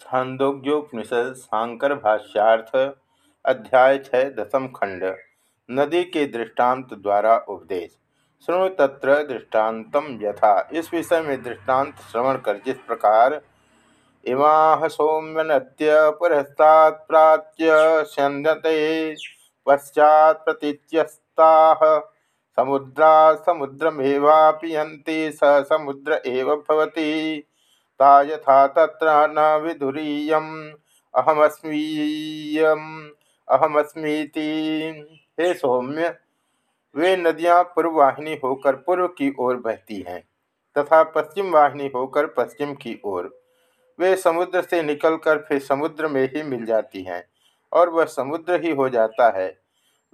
छांदोग्योपनिषद शांकर भाष्यार्थ अध्याय छः दसम खंड। नदी के दृष्टांत द्वारा उपदेश। शृणु तत्र दृष्टांत यथा। इस विषय में दृष्टांत श्रवण कर जिस प्रकार। इमा सौम्य नद्य पुरस्तात् प्राच्य स्यन्दते पश्चात् प्रतीच्यस्ता समुद्रा समुद्रमेवापियन्ति स समुद्र एव भवति। ता यथा तत्र न विधुरीयम। अहमस्मीयम अहमस्मीति। हे सौम्य, वे नदियाँ पूर्ववाहिनी होकर पूर्व की ओर बहती हैं तथा पश्चिम वाहिनी होकर पश्चिम की ओर। वे समुद्र से निकलकर फिर समुद्र में ही मिल जाती हैं और वह समुद्र ही हो जाता है।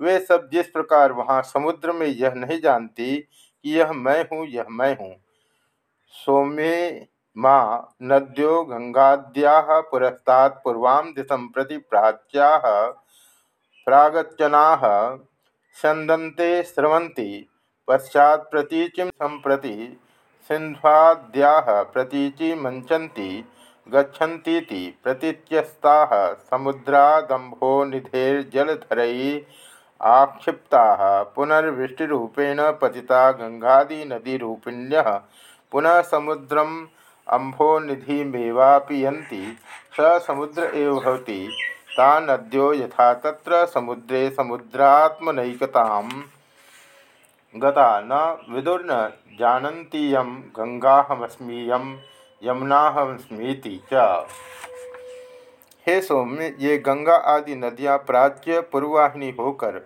वे सब जिस प्रकार वहाँ समुद्र में यह नहीं जानती कि यह मैं हूँ, यह मैं हूँ। सौम्य मा नद्यो गंगाद्या पुरस्तात् पूर्वां दिशं प्रति प्राच्या प्रागचना सन्दन्ते स्रवन्ति, पश्चात् प्रतीचिं सम्प्रति सिन्ध्वाद्याः प्रतीचि मञ्चन्ति, गच्छन्तीति प्रतीच्यस्ताः समुद्रादम्भो निधेर्जलधरैः आक्षिप्ताः, पुनर्वृष्टिरूपेण पतिता गङ्गादिनदीरूपिण्यः पुनः समुद्रम अम्भो निधिमेवापियन्ति, स समुद्र एव भवति, ता नद्यो यथा तत्र समुद्रे समुद्रात्मनैकतां गता न विदुर्न जानन्तीयं गंगाहमस्मीयं यमुनाहमस्मीति च। हे सौम्य, ये गंगा आदि नदियाँ प्राच्य पूर्ववाहिनी होकर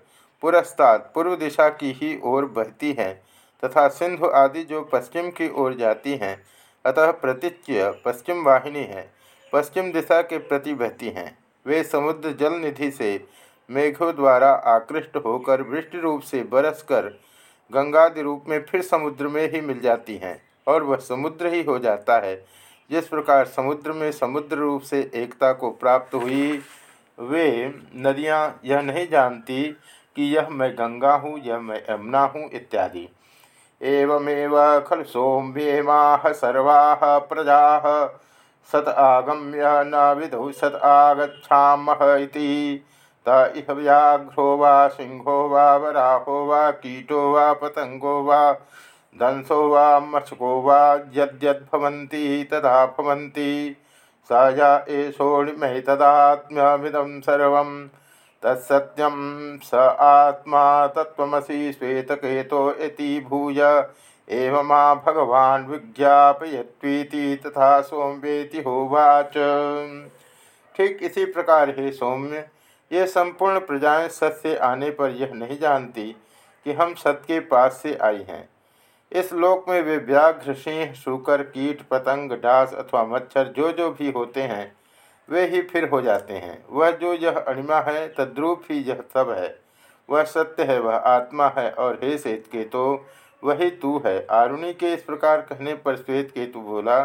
पुरस्ताद पूर्व दिशा की ही ओर बहती हैं तथा सिंधु आदि जो पश्चिम की ओर जाती हैं अतः प्रतिच्य पश्चिम वाहिनी है। पश्चिम दिशा के प्रति बहती हैं। वे समुद्र जल निधि से मेघों द्वारा आकृष्ट होकर वृष्टि रूप से बरस कर गंगादि रूप में फिर समुद्र में ही मिल जाती हैं और वह समुद्र ही हो जाता है। जिस प्रकार समुद्र में समुद्र रूप से एकता को प्राप्त हुई, वे नदियाँ यह नहीं जानती कि यह मैं गंगा हूँ, यह मैं यमुना हूँ, इत्यादि। एवमेव खलु सोम्येमाह सर्वा प्रजा। सत आगम्य न विधौ सत आगछामह त इह व्याघ्रो वा सिंहो वा वराहो वा कीटो वा पतंगो वा दंसो वा मशको वा यद्यद्भवन्ति तदा भवन्ति। स या एषोणिमैतदात्म्यमिदं सर्वम् तत्सत्यम स आत्मा तत्वसी श्वेतकेतो भूय। एवं भगवान विज्ञापयत्वीति तथा सोम्येति होवाच। ठीक इसी प्रकार हे सौम्य। ये संपूर्ण प्रजाएँ सत्य आने पर यह नहीं जानती कि हम सत्य के पास से आई हैं। इस लोक में वे व्याघ्र सिंह शुकर, कीट, पतंग, डास अथवा मच्छर जो जो भी होते हैं वे ही फिर हो जाते हैं। वह जो यह अणिमा है, तद्रूप ही यह सब है। वह सत्य है, वह आत्मा है, और हे श्वेत केतु, वही तू है। आरुणि के इस प्रकार कहने पर श्वेत केतु बोला,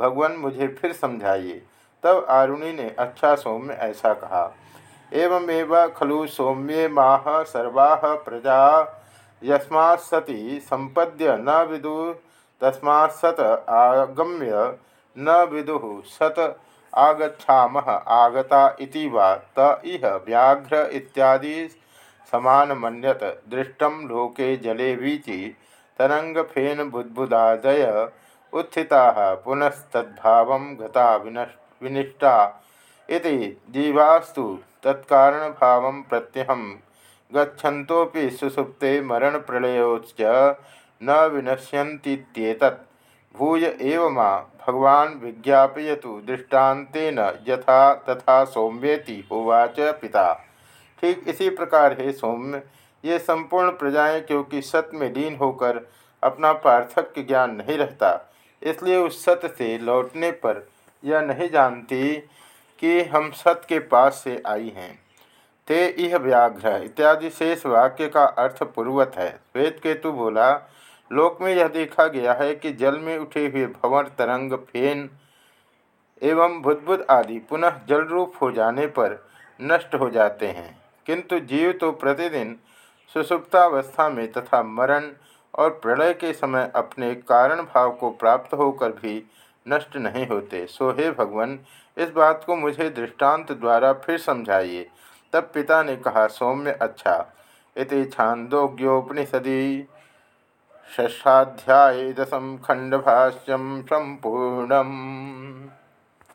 भगवान, मुझे फिर समझाइए। तब आरुणि ने अच्छा सौम्य, ऐसा कहा। एवमेव खलु सौम्ये माह सर्वा प्रजा यस्मा सती संपद्य न विदु तस्मा सत आगम्य न विदु, सत आगछाम आगता इति वा त इह व्याघ्र इत्यादि समान मनत दृष्टम लोके जले वीचि तरंगफेन बुद्बुदादय उत्थिता पुनस्तद्भाव गता विनिष्टा इति। जीवास्तु तत्कारण भाव प्रत्यहम गच्छन्तोपि सुसुप्ते मरण प्रलयोच न विनश्यन्तीत्येतत्। भूय एव माँ भगवान विज्ञापयतु दृष्टान्तेन यथा तथा सौम्येति होवाच पिता। ठीक इसी प्रकार हे सौम्य, ये संपूर्ण प्रजाएँ क्योंकि सत्य में लीन होकर अपना पार्थक्य ज्ञान नहीं रहता, इसलिए उस सत्य से लौटने पर यह नहीं जानती कि हम सत्य के पास से आई हैं। ते इह व्याघ्र, इत्यादि शेष वाक्य का अर्थ पूर्वत है। श्वेत केतु बोला लोक में यह देखा गया है कि जल में उठे हुए भंवर, तरंग, फेन एवं बुद्बुद आदि पुनः जल रूप हो जाने पर नष्ट हो जाते हैं। किंतु जीव तो प्रतिदिन सुसुप्तावस्था में तथा मरण और प्रलय के समय अपने कारण भाव को प्राप्त होकर भी नष्ट नहीं होते। सो हे भगवान, इस बात को मुझे दृष्टांत द्वारा फिर समझाइए। तब पिता ने कहा, सौम्य अच्छा। इति छांदोग्योपनिषदि। षष्ठाध्याय दशम खंडभाष्यम संपूर्णम